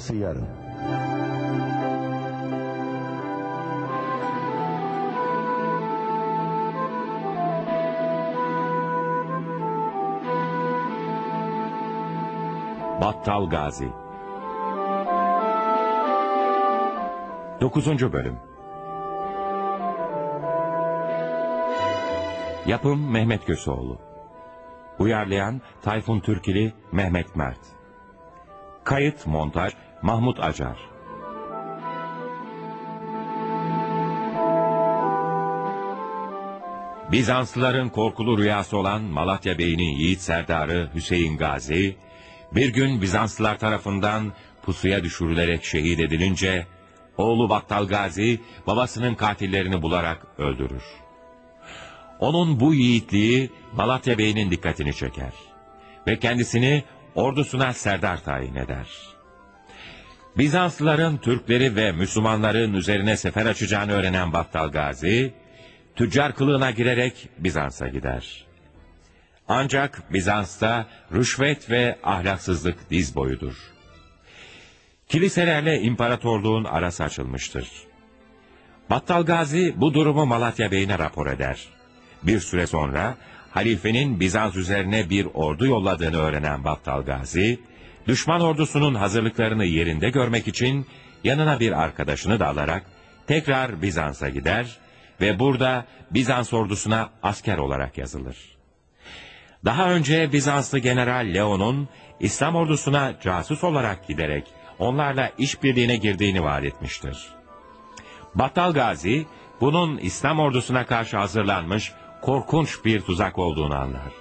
Sonrası yarın. Battal Gazi 9. Bölüm Yapım Mehmet Köseoğlu Uyarlayan Tayfun Türkili Mehmet Mert Kayıt Montaj Mahmut Acar Bizanslıların korkulu rüyası olan Malatya Bey'inin yiğit serdarı Hüseyin Gazi, bir gün Bizanslılar tarafından pusuya düşürülerek şehit edilince, oğlu Battal Gazi babasının katillerini bularak öldürür. Onun bu yiğitliği Malatya Bey'inin dikkatini çeker ve kendisini ordusuna serdar tayin eder. Bizanslıların Türkleri ve Müslümanların üzerine sefer açacağını öğrenen Battal Gazi, tüccar kılığına girerek Bizans'a gider. Ancak Bizans'ta rüşvet ve ahlaksızlık diz boyudur. Kiliselerle imparatorluğun arası açılmıştır. Battal Gazi bu durumu Malatya Bey'ine rapor eder. Bir süre sonra halifenin Bizans üzerine bir ordu yolladığını öğrenen Battal Gazi, düşman ordusunun hazırlıklarını yerinde görmek için yanına bir arkadaşını da alarak tekrar Bizans'a gider ve burada Bizans ordusuna asker olarak yazılır. Daha önce Bizanslı General Leon'un İslam ordusuna casus olarak giderek onlarla işbirliğine girdiğini vaat etmiştir. Battal Gazi bunun İslam ordusuna karşı hazırlanmış korkunç bir tuzak olduğunu anlar.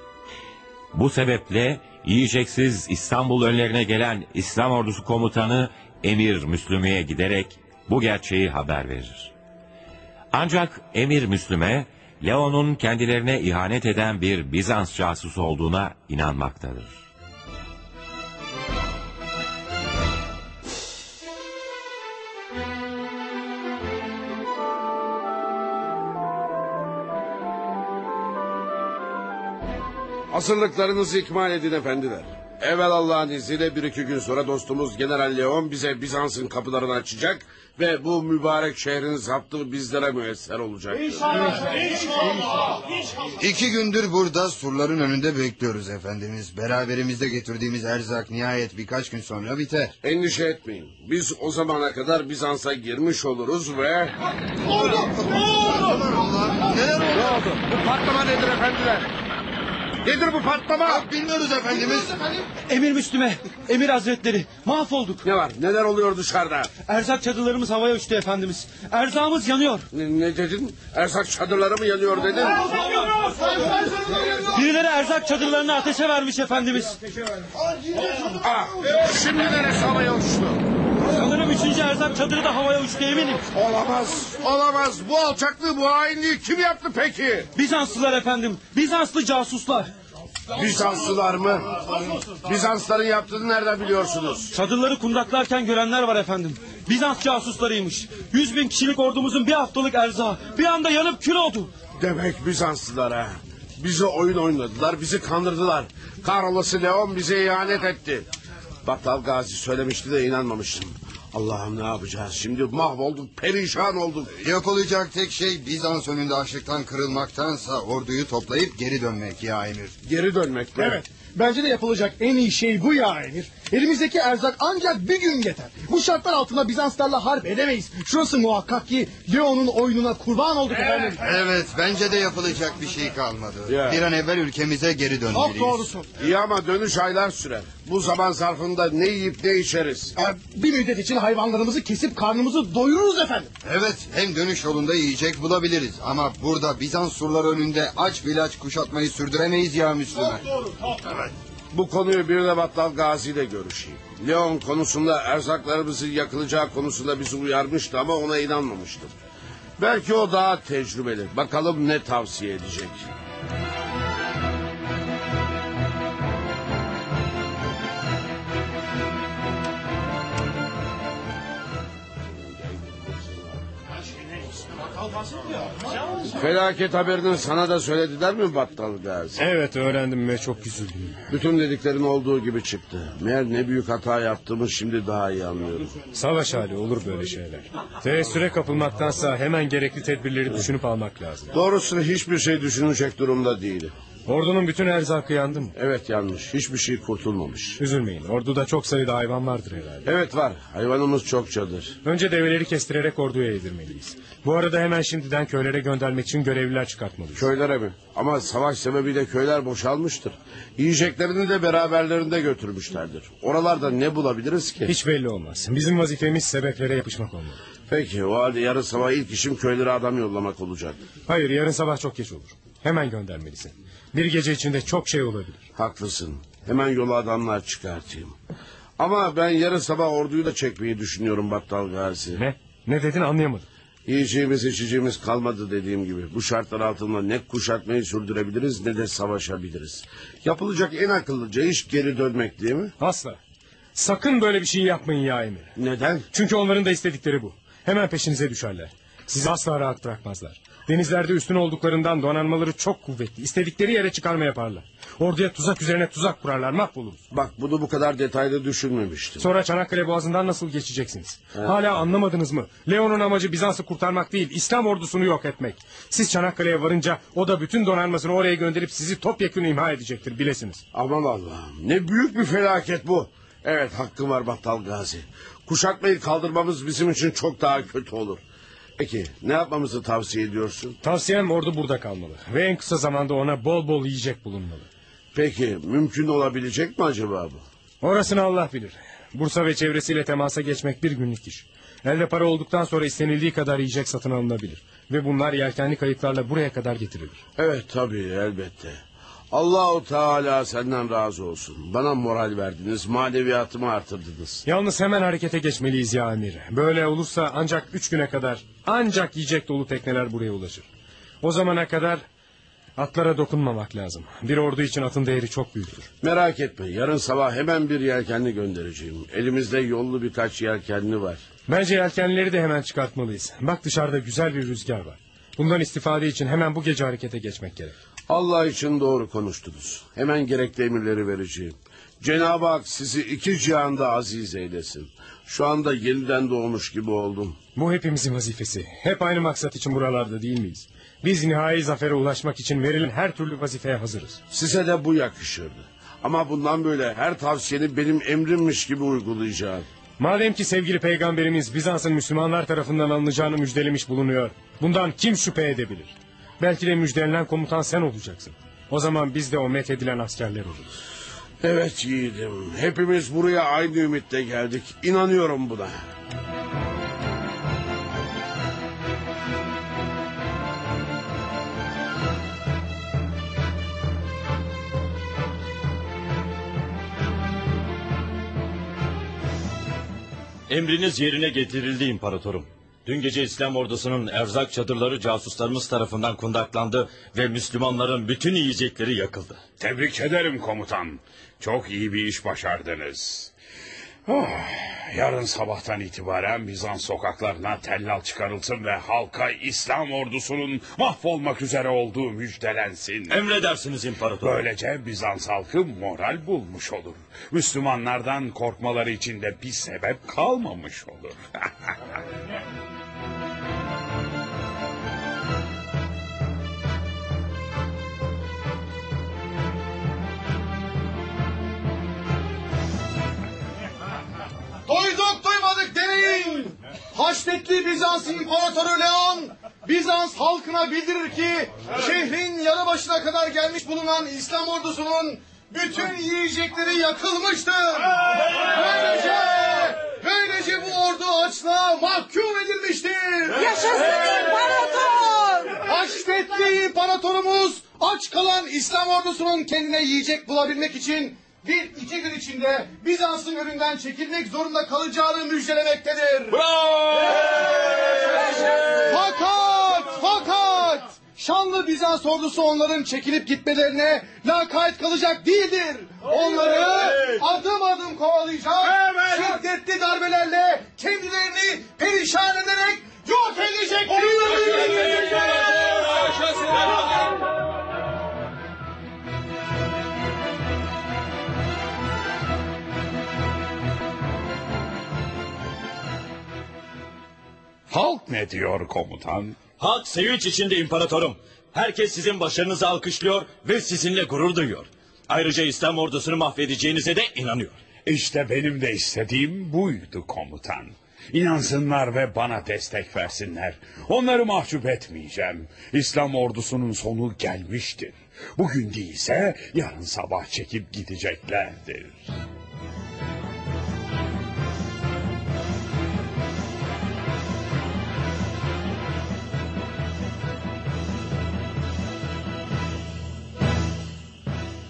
Bu sebeple yiyeceksiz İstanbul önlerine gelen İslam ordusu komutanı Emir Müslüme'ye giderek bu gerçeği haber verir. Ancak Emir Müslüme, Leon'un kendilerine ihanet eden bir Bizans casusu olduğuna inanmaktadır. Hazırlıklarınızı ikmal edin efendiler. Evvel Allah'ın izniyle bir iki gün sonra dostumuz General Leon bize Bizans'ın kapılarını açacak ve bu mübarek şehrin zaptı bizlere müesser olacak. İki gündür burada surların önünde bekliyoruz efendimiz. Beraberimizde getirdiğimiz erzak nihayet birkaç gün sonra biter. Endişe etmeyin. Biz o zamana kadar Bizans'a girmiş oluruz ve... Ne oldu? Ne oldu? Bu patlama nedir efendiler? Nedir bu patlama? Bilmiyoruz efendimiz. Emir Müslüme, Emir Hazretleri mahvolduk. Ne var? Neler oluyor dışarıda? Erzak çadırlarımız havaya uçtu efendimiz. Erzağımız yanıyor. Ne, ne dedin? Erzak çadırları mı yanıyor dedin? Birileri erzak çadırlarını ateşe vermiş efendimiz. Ah, şimdi neresi havaya uçtu? Sanırım üçüncü erzak çadırı da havaya uçtu eminim. Olamaz, olamaz. Bu alçaklığı, bu hainliği kim yaptı peki? Bizanslılar efendim, Bizanslı casuslar. Bizanslılar mı? Bizansların yaptığını nereden biliyorsunuz? Çadırları kundaklarken görenler var efendim. Bizans casuslarıymış. Yüz bin kişilik ordumuzun bir haftalık erzağı bir anda yanıp kül oldu. Demek Bizanslılar ha. Bize oyun oynadılar, bizi kandırdılar. Kahrolası Leon bize ihanet etti. Battal Gazi söylemişti de inanmamıştım. Allah'ım ne yapacağız şimdi mahvolduk perişan olduk. Yapılacak tek şey Bizans önünde açlıktan kırılmaktansa orduyu toplayıp geri dönmek ya emir. Geri dönmek mi? Evet. Bence de yapılacak en iyi şey bu ya Emir. Elimizdeki erzak ancak bir gün yeter. Bu şartlar altında Bizanslarla harp edemeyiz. Şurası muhakkak ki Leon'un oyununa kurban olduk efendim. Evet bence de yapılacak bir şey kalmadı. Ya. Bir an evvel ülkemize geri Çok dönmeliyiz. doğrusu. İyi ama dönüş aylar sürer. Bu zaman zarfında ne yiyip ne içeriz? Bir müddet için hayvanlarımızı kesip karnımızı doyururuz efendim. Evet hem dönüş yolunda yiyecek bulabiliriz. Ama burada Bizans surları önünde aç bilaç kuşatmayı sürdüremeyiz ya Müslüman. Bu konuyu bir de Battal Gazi ile görüşeyim. Leon konusunda erzaklarımızın yakılacağı konusunda bizi uyarmıştı ama ona inanmamıştım. Belki o daha tecrübeli. Bakalım ne tavsiye edecek. Felaket haberini sana da söylediler mi Battal Gazi? Evet öğrendim ve çok üzüldüm. Bütün dediklerin olduğu gibi çıktı. Meğer ne büyük hata yaptığımı şimdi daha iyi anlıyorum. Savaş hali olur böyle şeyler. Teessüre kapılmaktansa hemen gerekli tedbirleri düşünüp almak lazım. Doğrusu hiçbir şey düşünecek durumda değilim. Ordunun bütün erzakı yandı mı? Evet yanlış. Hiçbir şey kurtulmamış. Üzülmeyin. Orduda çok sayıda hayvan vardır herhalde. Evet var. Hayvanımız çokçadır. Önce develeri kestirerek orduya yedirmeliyiz. Bu arada hemen şimdiden köylere göndermek için görevliler çıkartmalıyız. Köylere mi? Ama savaş sebebiyle köyler boşalmıştır. Yiyeceklerini de beraberlerinde götürmüşlerdir. Oralarda ne bulabiliriz ki? Hiç belli olmaz. Bizim vazifemiz sebeplere yapışmak olmalı. Peki o halde yarın sabah ilk işim köylere adam yollamak olacak. Hayır yarın sabah çok geç olur. Hemen göndermelisin. Bir gece içinde çok şey olabilir. Haklısın. Hemen yola adamlar çıkartayım. Ama ben yarın sabah orduyu da çekmeyi düşünüyorum Battal Gazi. Ne? Ne dedin anlayamadım. Yiyeceğimiz içeceğimiz kalmadı dediğim gibi. Bu şartlar altında ne kuşatmayı sürdürebiliriz ne de savaşabiliriz. Yapılacak en akıllıca iş geri dönmek değil mi? Asla. Sakın böyle bir şey yapmayın ya Emir. Neden? Çünkü onların da istedikleri bu. Hemen peşinize düşerler. Sizi asla rahat bırakmazlar. Denizlerde üstün olduklarından donanmaları çok kuvvetli. İstedikleri yere çıkarma yaparlar. Orduya tuzak üzerine tuzak kurarlar mahvoluruz. Bak bunu bu kadar detaylı düşünmemiştim. Sonra Çanakkale Boğazı'ndan nasıl geçeceksiniz? Hala anlamadınız mı? Leon'un amacı Bizans'ı kurtarmak değil, İslam ordusunu yok etmek. Siz Çanakkale'ye varınca o da bütün donanmasını oraya gönderip sizi topyekun imha edecektir bilesiniz. Aman Allah'ım ne büyük bir felaket bu. Evet hakkım var Battal Gazi. Kuşatmayı kaldırmamız bizim için çok daha kötü olur. Peki ne yapmamızı tavsiye ediyorsun? Tavsiyem ordu burada kalmalı. Ve en kısa zamanda ona bol bol yiyecek bulunmalı. Peki mümkün olabilecek mi acaba bu? Orasını Allah bilir. Bursa ve çevresiyle temasa geçmek bir günlük iş. Elde para olduktan sonra istenildiği kadar yiyecek satın alınabilir. Ve bunlar yelkenli kayıklarla buraya kadar getirilir. Evet tabii elbette. Allahu Teala senden razı olsun. Bana moral verdiniz, maneviyatımı artırdınız. Yalnız hemen harekete geçmeliyiz ya Emir. Böyle olursa ancak üç güne kadar ancak yiyecek dolu tekneler buraya ulaşır. O zamana kadar atlara dokunmamak lazım. Bir ordu için atın değeri çok büyüktür. Merak etme, yarın sabah hemen bir yelkenli göndereceğim. Elimizde yollu birkaç yelkenli var. Bence yelkenleri de hemen çıkartmalıyız. Bak dışarıda güzel bir rüzgar var. Bundan istifade için hemen bu gece harekete geçmek gerek. Allah için doğru konuştunuz. Hemen gerekli emirleri vereceğim. Cenab-ı Hak sizi iki cihanda aziz eylesin. Şu anda yeniden doğmuş gibi oldum. Bu hepimizin vazifesi. Hep aynı maksat için buralarda değil miyiz? Biz nihai zafere ulaşmak için verilen her türlü vazifeye hazırız. Size de bu yakışırdı. Ama bundan böyle her tavsiyeni benim emrimmiş gibi uygulayacağım. Madem ki sevgili peygamberimiz Bizans'ın Müslümanlar tarafından alınacağını müjdelemiş bulunuyor. Bundan kim şüphe edebilir? Belki de müjdelenen komutan sen olacaksın. O zaman biz de o methedilen askerler oluruz. Evet yiğidim. Hepimiz buraya aynı ümitle geldik. İnanıyorum buna. Emriniz yerine getirildi imparatorum. Dün gece İslam ordusunun erzak çadırları casuslarımız tarafından kundaklandı ve Müslümanların bütün yiyecekleri yakıldı. Tebrik ederim komutan. Çok iyi bir iş başardınız. Oh, yarın sabahtan itibaren Bizans sokaklarına tellal çıkarılsın ve halka İslam ordusunun mahvolmak üzere olduğu müjdelensin. Emredersiniz imparator. Böylece Bizans halkı moral bulmuş olur. Müslümanlardan korkmaları için de bir sebep kalmamış olur. demeyin. Haşmetli Bizans İmparatoru Leon Bizans halkına bildirir ki şehrin yanı başına kadar gelmiş bulunan İslam ordusunun bütün yiyecekleri yakılmıştır. Böylece, böylece bu ordu açlığa mahkum edilmiştir. Yaşasın imparator! Haşmetli İmparatorumuz aç kalan İslam ordusunun kendine yiyecek bulabilmek için bir iki gün içinde Bizans'ın önünden çekilmek zorunda kalacağını müjdelemektedir. Fakat, fakat şanlı Bizans ordusu onların çekilip gitmelerine lakayt kalacak değildir. Onları adım adım kovalayacak, şiddetli darbelerle kendilerini perişan ederek Yok edecektir. Halk ne diyor komutan? Halk sevinç içinde imparatorum. Herkes sizin başarınızı alkışlıyor ve sizinle gurur duyuyor. Ayrıca İslam ordusunu mahvedeceğinize de inanıyor. İşte benim de istediğim buydu komutan. İnansınlar ve bana destek versinler. Onları mahcup etmeyeceğim. İslam ordusunun sonu gelmiştir. Bugün değilse yarın sabah çekip gideceklerdir.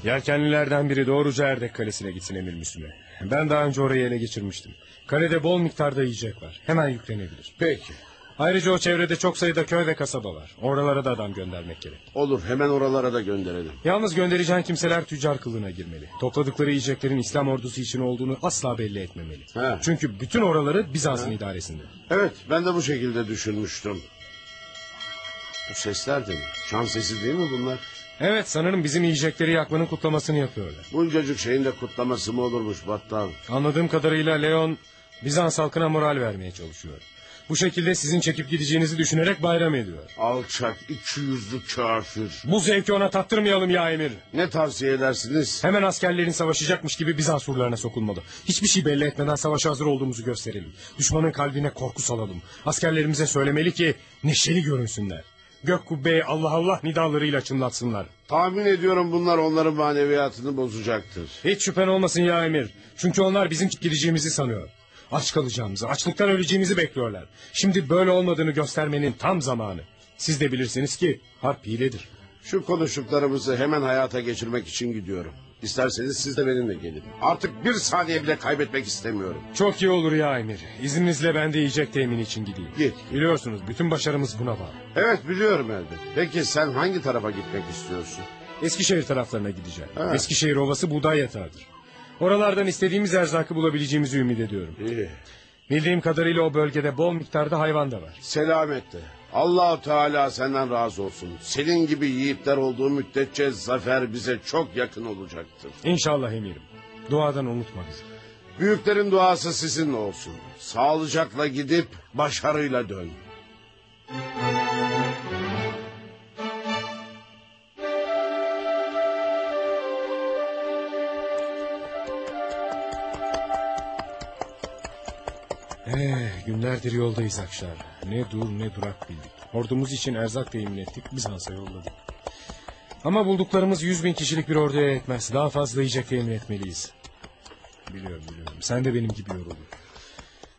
Yelkenlilerden biri doğruca Erdek Kalesi'ne gitsin Emir Müslüme. Ben daha önce orayı ele geçirmiştim. Kalede bol miktarda yiyecek var. Hemen yüklenebilir. Peki. Ayrıca o çevrede çok sayıda köy ve kasaba var. Oralara da adam göndermek gerek. Olur hemen oralara da gönderelim. Yalnız göndereceğin kimseler tüccar kılığına girmeli. Topladıkları yiyeceklerin İslam ordusu için olduğunu asla belli etmemeli. He. Çünkü bütün oraları Bizans'ın idaresinde. Evet ben de bu şekilde düşünmüştüm. Bu sesler de mi? Çan sesi değil mi bunlar? Evet sanırım bizim yiyecekleri yakmanın kutlamasını yapıyorlar. Buncacık şeyin de kutlaması mı olurmuş Battal? Anladığım kadarıyla Leon Bizans halkına moral vermeye çalışıyor. Bu şekilde sizin çekip gideceğinizi düşünerek bayram ediyor. Alçak, iki yüzlü kafir. Bu zevki ona tattırmayalım ya emir. Ne tavsiye edersiniz? Hemen askerlerin savaşacakmış gibi Bizans surlarına sokulmalı. Hiçbir şey belli etmeden savaşa hazır olduğumuzu gösterelim. Düşmanın kalbine korku salalım. Askerlerimize söylemeli ki neşeli görünsünler. Gök kubbeyi Allah Allah nidalarıyla çınlatsınlar. Tahmin ediyorum bunlar onların maneviyatını bozacaktır. Hiç şüphen olmasın ya emir. Çünkü onlar bizim gideceğimizi sanıyor. Aç kalacağımızı, açlıktan öleceğimizi bekliyorlar. Şimdi böyle olmadığını göstermenin tam zamanı. Siz de bilirsiniz ki harp hiledir. Şu konuştuklarımızı hemen hayata geçirmek için gidiyorum. İsterseniz siz de benimle gelin. Artık bir saniye bile kaybetmek istemiyorum. Çok iyi olur ya emir. İzninizle ben de yiyecek temin için gideyim. Git. Biliyorsunuz bütün başarımız buna bağlı. Evet biliyorum elbet. Peki sen hangi tarafa gitmek istiyorsun? Eskişehir taraflarına gideceğim. Ha. Eskişehir Ovası buğday yatağıdır. Oralardan istediğimiz erzakı bulabileceğimizi ümit ediyorum. İyi. Bildiğim kadarıyla o bölgede bol miktarda hayvan da var. Selametle. Allahu Teala senden razı olsun. Senin gibi yiğitler olduğu müddetçe zafer bize çok yakın olacaktır. İnşallah emirim. Duadan unutma bizi. Büyüklerin duası sizinle olsun. Sağlıcakla gidip başarıyla dön. Eh, günlerdir yoldayız Akşar. Ne dur ne durak bildik. Ordumuz için erzak temin ettik, Bizans'a yolladık. Ama bulduklarımız yüz bin kişilik bir orduya yetmez. Daha fazla yiyecek temin etmeliyiz. Biliyorum biliyorum. Sen de benim gibi yoruldun.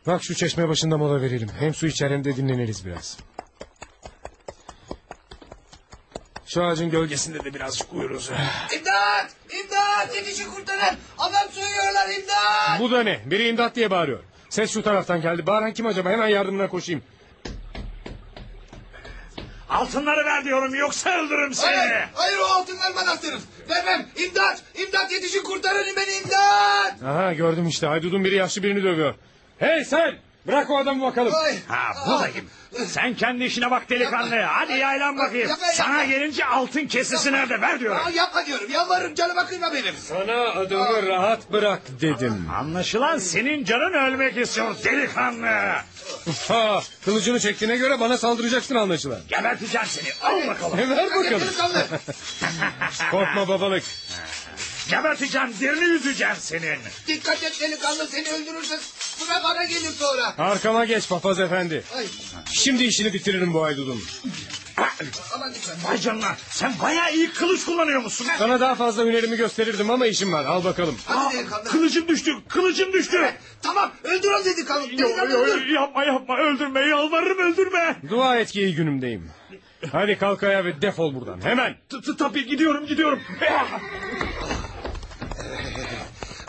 Bak şu çeşme başında mola verelim. Hem su içer hem de dinleniriz biraz. Şu ağacın gölgesinde de birazcık uyuruz. İmdat! İmdat! Yetişin kurtarın! Adam soyuyorlar imdat! Bu da ne? Biri imdat diye bağırıyor. Ses şu taraftan geldi. Bağıran kim acaba? Hemen yardımına koşayım. Altınları ver diyorum yoksa öldürürüm seni. Hayır, hayır o altınlar manastırın. Vermem. İmdat! İmdat yetişin kurtarın beni imdat! Aha gördüm işte. Haydut'un biri yaşlı birini dövüyor. Hey sen! Bırak o adamı bakalım. Ay. Ha buradayım. Sen kendi işine bak delikanlı. Hadi yaylan bakayım. Yapma, Sana yapma. gelince altın kesesi nerede ver diyorum. Aa, yapma diyorum. Yalvarırım canıma kıyma benim. Sana adamı rahat bırak dedim. Anlaşılan senin canın ölmek istiyor delikanlı. Ha, kılıcını çektiğine göre bana saldıracaksın anlaşılan. Geberteceğim seni. Al bakalım. Ver bakalım. Korkma babalık. Geberteceğim. Derini yüzeceğim senin. Dikkat et delikanlı seni öldürürse sıra bana gelir sonra. Arkama geç papaz efendi. Ay, Şimdi işini bitiririm bu dikkat. Vay canına. Sen bayağı iyi kılıç kullanıyor musun? Sana daha fazla hünerimi gösterirdim ama işim var. Al bakalım. Hadi delikanlı. Kılıcım düştü. Kılıcım düştü. Tamam öldür o delikanlı. Delikanlı yo, öldür. yapma yapma öldürme yalvarırım öldürme. Dua et ki iyi günümdeyim. Hadi kalk ayağa ve defol buradan. Hemen. Tabii gidiyorum gidiyorum.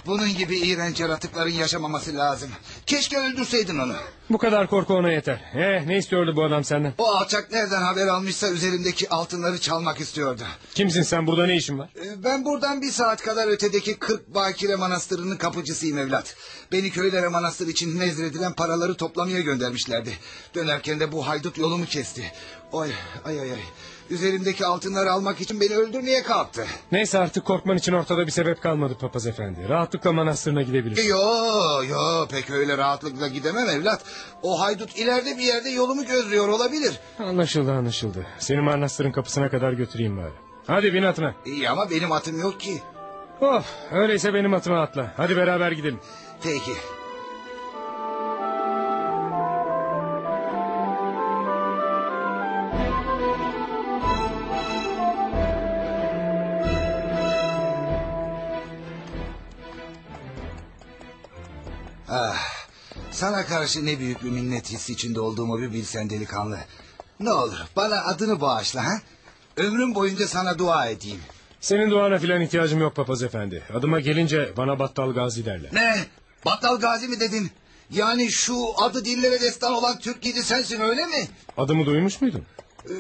Bunun gibi iğrenç yaratıkların yaşamaması lazım. Keşke öldürseydin onu. Bu kadar korku ona yeter. Eh ne istiyordu bu adam senden? O alçak nereden haber almışsa üzerimdeki altınları çalmak istiyordu. Kimsin sen burada ne işin var? Ee, Ben buradan bir saat kadar ötedeki 40 Bakire Manastırı'nın kapıcısıyım evlat. Beni köylere manastır için nezredilen paraları toplamaya göndermişlerdi. Dönerken de bu haydut yolumu kesti. Oy ay ay ay. Üzerimdeki altınları almak için beni öldürmeye kalktı. Neyse artık korkman için ortada bir sebep kalmadı papaz efendi. Rahatlıkla manastırına gidebilirsin. Yo yo pek öyle rahatlıkla gidemem evlat. O haydut ileride bir yerde yolumu gözlüyor olabilir. Anlaşıldı anlaşıldı. Seni manastırın kapısına kadar götüreyim bari. Hadi bin atına. İyi ama benim atım yok ki. Of öyleyse benim atıma atla. Hadi beraber gidelim. Peki. Karşı ne büyük bir minnet hissi içinde olduğumu bir bilsen delikanlı. Ne olur bana adını bağışla ha? Ömrüm boyunca sana dua edeyim. Senin duana filan ihtiyacım yok papaz efendi. Adıma gelince bana battal gazi derler. Ne? Battal Gazi mi dedin? Yani şu adı dillere destan olan Türk yiğidi sensin öyle mi? Adımı duymuş muydun? Ee,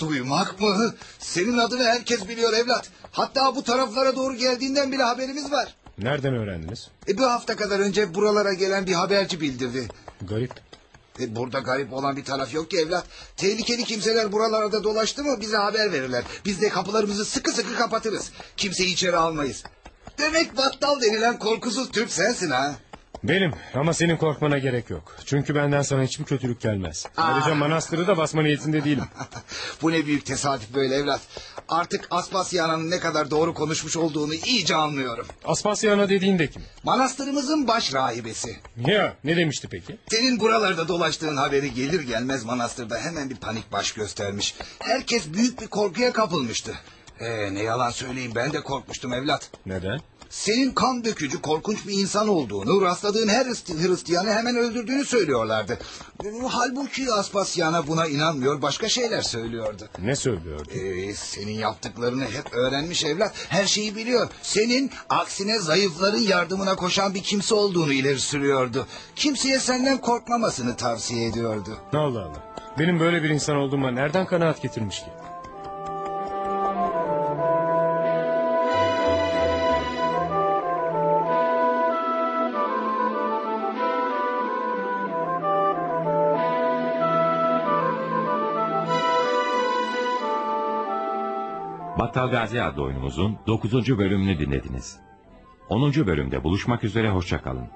duymak mı? Senin adını herkes biliyor evlat. Hatta bu taraflara doğru geldiğinden bile haberimiz var. Nereden öğrendiniz? E, bir hafta kadar önce buralara gelen bir haberci bildirdi. Garip. E, burada garip olan bir taraf yok ki evlat. Tehlikeli kimseler buralarda dolaştı mı bize haber verirler. Biz de kapılarımızı sıkı sıkı kapatırız. Kimseyi içeri almayız. Demek battal denilen korkusuz Türk sensin ha. Benim ama senin korkmana gerek yok. Çünkü benden sana hiçbir kötülük gelmez. Ayrıca manastırı da basma niyetinde değilim. Bu ne büyük tesadüf böyle evlat. Artık Aspasyana'nın ne kadar doğru konuşmuş olduğunu iyice anlıyorum. Aspasyana dediğin de kim? Manastırımızın baş rahibesi. Ya ne demişti peki? Senin buralarda dolaştığın haberi gelir gelmez manastırda hemen bir panik baş göstermiş. Herkes büyük bir korkuya kapılmıştı. Ee, ne yalan söyleyeyim ben de korkmuştum evlat. Neden? Senin kan dökücü korkunç bir insan olduğunu, rastladığın her Hristi- Hristiyanı hemen öldürdüğünü söylüyorlardı. Halbuki Aspasyana buna inanmıyor, başka şeyler söylüyordu. Ne söylüyordu? Ee, senin yaptıklarını hep öğrenmiş evlat. Her şeyi biliyor. Senin aksine zayıfların yardımına koşan bir kimse olduğunu ileri sürüyordu. Kimseye senden korkmamasını tavsiye ediyordu. Allah Allah. Benim böyle bir insan olduğuma nereden kanaat getirmiş ki? Battal Gazi adlı oyunumuzun 9. bölümünü dinlediniz. 10. bölümde buluşmak üzere hoşçakalın.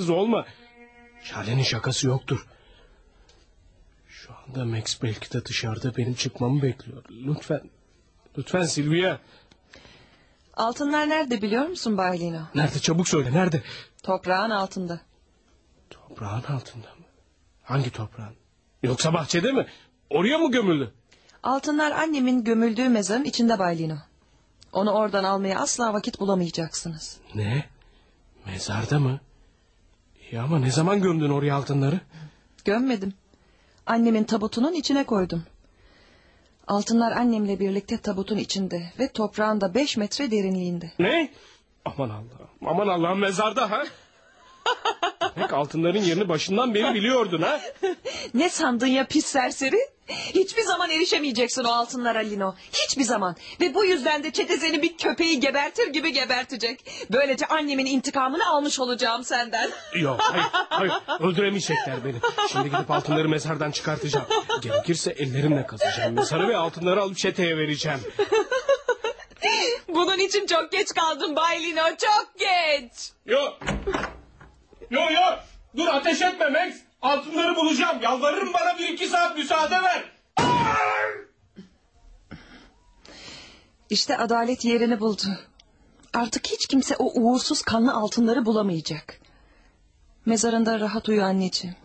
Olma. Şale'nin şakası yoktur. Şu anda Max belki de dışarıda benim çıkmamı bekliyor. Lütfen, lütfen Silvia. Altınlar nerede biliyor musun Bay Lino? Nerede çabuk söyle nerede? Toprağın altında. Toprağın altında mı? Hangi toprağın? Yoksa bahçede mi? Oraya mı gömüldü? Altınlar annemin gömüldüğü mezarın içinde Bay Lino. Onu oradan almaya asla vakit bulamayacaksınız. Ne? Mezarda mı? İyi ama ne zaman gömdün oraya altınları? Gömmedim. Annemin tabutunun içine koydum. Altınlar annemle birlikte tabutun içinde ve toprağın da beş metre derinliğinde. Ne? Aman Allah'ım. Aman Allah'ım mezarda ha? Demek altınların yerini başından beri biliyordun ha? Ne sandın ya pis serseri? Hiçbir zaman erişemeyeceksin o altınlara Lino. Hiçbir zaman. Ve bu yüzden de çete seni bir köpeği gebertir gibi gebertecek. Böylece annemin intikamını almış olacağım senden. Yok hayır, hayır öldüremeyecekler beni. Şimdi gidip altınları mezardan çıkartacağım. Gerekirse ellerimle kazacağım mezarı ve altınları alıp çeteye vereceğim. Bunun için çok geç kaldın Bay Lino. Çok geç. Yok. Yok yok. Dur ateş etme Max. Altınları bulacağım. Yalvarırım bana bir iki saat müsaade ver. İşte adalet yerini buldu. Artık hiç kimse o uğursuz kanlı altınları bulamayacak. Mezarında rahat uyu anneciğim.